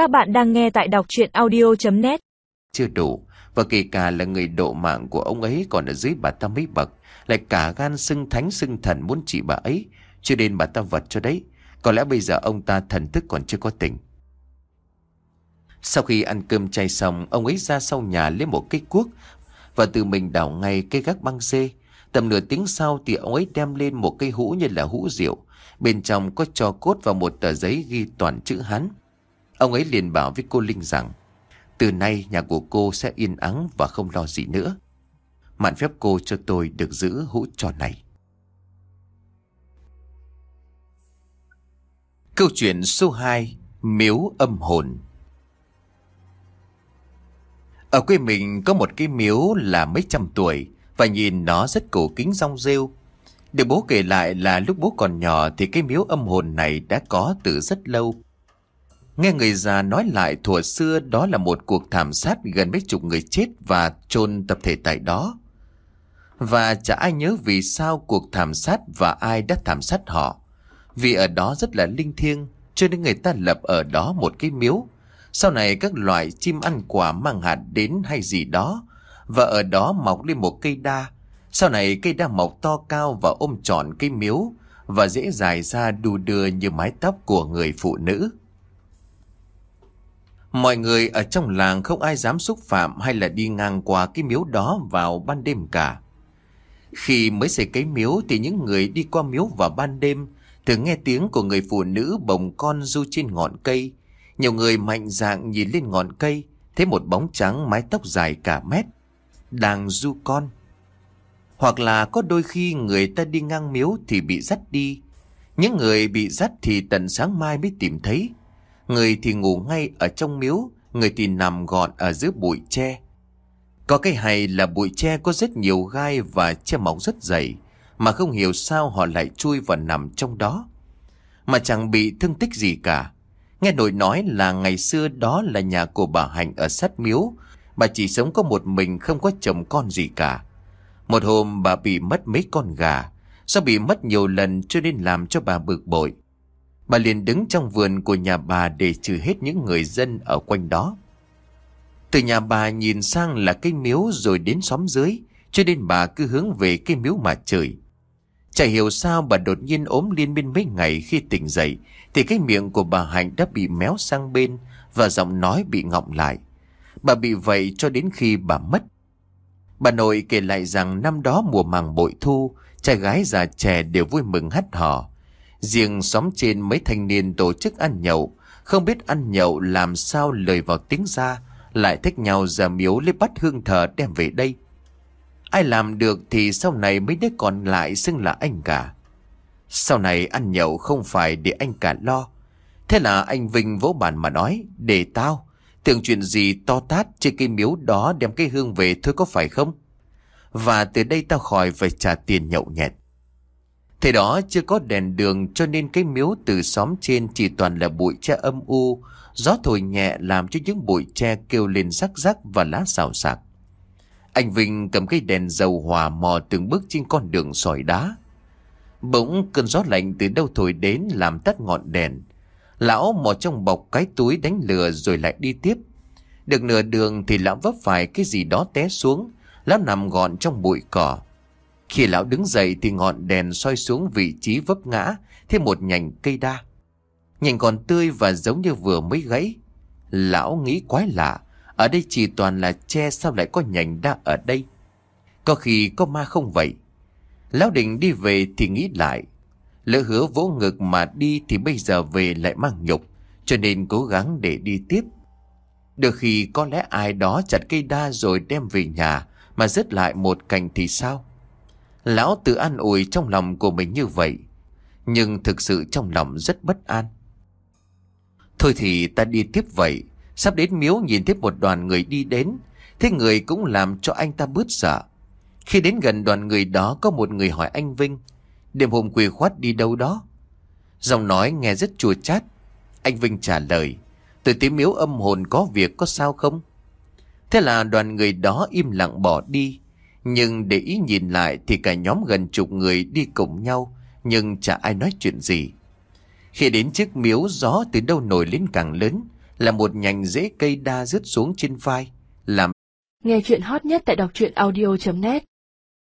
Các bạn đang nghe tại đọc chuyện audio.net Chưa đủ, Và kể cả là người độ mạng của ông ấy còn ở dưới bà ta mấy bậc, Lại cả gan xưng thánh xưng thần muốn trị bà ấy. Cho nên bà ta vật cho đấy, Có lẽ bây giờ ông ta thần thức còn chưa có tỉnh. Sau khi ăn cơm chay xong, Ông ấy ra sau nhà lấy một cây cuốc Và tự mình đào ngay cây gác băng dê Tầm nửa tiếng sau thì ông ấy đem lên một cây hũ như là hũ rượu. Bên trong có cho cốt và một tờ giấy ghi toàn chữ Hán. Ông ấy liền bảo với cô Linh rằng, Từ nay nhà của cô sẽ yên ắng và không lo gì nữa. Mạn phép cô cho tôi được giữ hũ trò này. Câu chuyện số 2 Miếu âm hồn. Ở quê mình có một cái miếu là mấy trăm tuổi Và nhìn nó rất cổ kính rong rêu. Được bố kể lại là lúc bố còn nhỏ Thì cái miếu âm hồn này đã có từ rất lâu. Nghe người già nói lại thuở xưa đó là một cuộc thảm sát gần mấy chục người chết và chôn tập thể tại đó. Và chả ai nhớ vì sao cuộc thảm sát và ai đã thảm sát họ. Vì ở đó rất là linh thiêng, cho nên người ta lập ở đó một cái miếu. Sau này các loại chim ăn quả mang hạt đến hay gì đó, và ở đó mọc lên một cây đa. Sau này cây đa mọc to cao và ôm trọn cây miếu, và dễ dài ra đu đưa như mái tóc của người phụ nữ. Mọi người ở trong làng không ai dám xúc phạm hay là đi ngang qua cái miếu đó vào ban đêm cả. Khi mới xây cái miếu thì những người đi qua miếu vào ban đêm thường nghe tiếng của người phụ nữ bồng con du trên ngọn cây. Nhiều người mạnh dạn nhìn lên ngọn cây, thấy một bóng trắng mái tóc dài cả mét, đang du con. Hoặc là có đôi khi người ta đi ngang miếu thì bị dắt đi. Những người bị dắt thì tận sáng mai mới tìm thấy. Người thì ngủ ngay ở trong miếu, người thì nằm gọn ở giữa bụi tre. Có cái hay là bụi tre có rất nhiều gai và che mỏng rất dày, mà không hiểu sao họ lại chui và nằm trong đó. Mà chẳng bị thương tích gì cả. Nghe nội nói là ngày xưa đó là nhà của bà Hạnh ở sát miếu, bà chỉ sống có một mình không có chồng con gì cả. Một hôm bà bị mất mấy con gà, do bị mất nhiều lần cho nên làm cho bà bực bội. Bà liền đứng trong vườn của nhà bà để trừ hết những người dân ở quanh đó. Từ nhà bà nhìn sang là cây miếu rồi đến xóm dưới, cho nên bà cứ hướng về cây miếu mà chửi. Chả hiểu sao bà đột nhiên ốm liên miên mấy ngày khi tỉnh dậy, thì cái miệng của bà Hạnh đã bị méo sang bên và giọng nói bị ngọng lại. Bà bị vậy cho đến khi bà mất. Bà nội kể lại rằng năm đó mùa màng bội thu, trai gái già trẻ đều vui mừng hắt hò. Riêng xóm trên mấy thanh niên tổ chức ăn nhậu, không biết ăn nhậu làm sao lời vào tiếng ra, lại thích nhau ra miếu lấy bắt hương thờ đem về đây. Ai làm được thì sau này mấy đứa còn lại xưng là anh cả. Sau này ăn nhậu không phải để anh cả lo. Thế là anh Vinh vỗ bàn mà nói, để tao, tưởng chuyện gì to tát trên cái miếu đó đem cái hương về thôi có phải không? Và từ đây tao khỏi phải trả tiền nhậu nhẹt. Thế đó chưa có đèn đường cho nên cái miếu từ xóm trên chỉ toàn là bụi tre âm u, gió thổi nhẹ làm cho những bụi tre kêu lên rắc rắc và lá xào xạc. Anh Vinh cầm cây đèn dầu hòa mò từng bước trên con đường sỏi đá. Bỗng cơn gió lạnh từ đâu thổi đến làm tắt ngọn đèn. Lão mò trong bọc cái túi đánh lừa rồi lại đi tiếp. Được nửa đường thì lão vấp phải cái gì đó té xuống. Lão nằm gọn trong bụi cỏ. Khi lão đứng dậy thì ngọn đèn soi xuống vị trí vấp ngã thêm một nhành cây đa. Nhành còn tươi và giống như vừa mới gãy. Lão nghĩ quái lạ, ở đây chỉ toàn là tre sao lại có nhành đa ở đây. Có khi có ma không vậy. Lão định đi về thì nghĩ lại. Lỡ hứa vỗ ngực mà đi thì bây giờ về lại mang nhục, cho nên cố gắng để đi tiếp. Được khi có lẽ ai đó chặt cây đa rồi đem về nhà mà dứt lại một cành thì sao? Lão tự an ủi trong lòng của mình như vậy, Nhưng thực sự trong lòng rất bất an. Thôi thì ta đi tiếp vậy. Sắp đến miếu nhìn thấy một đoàn người đi đến, Thế người cũng làm cho anh ta bớt sợ. Khi đến gần đoàn người đó, Có một người hỏi anh Vinh, Đêm hôm quỳ khoát đi đâu đó? Giọng nói nghe rất chua chát. Anh Vinh trả lời, Từ tiếng miếu âm hồn có việc có sao không? Thế là đoàn người đó im lặng bỏ đi nhưng để ý nhìn lại thì cả nhóm gần chục người đi cùng nhau, nhưng chả ai nói chuyện gì. Khi đến chiếc miếu gió từ đâu nổi lên càng lớn, là một nhành rễ cây đa rớt xuống trên vai, làm Nghe chuyện hot nhất tại đọc truyện audio.net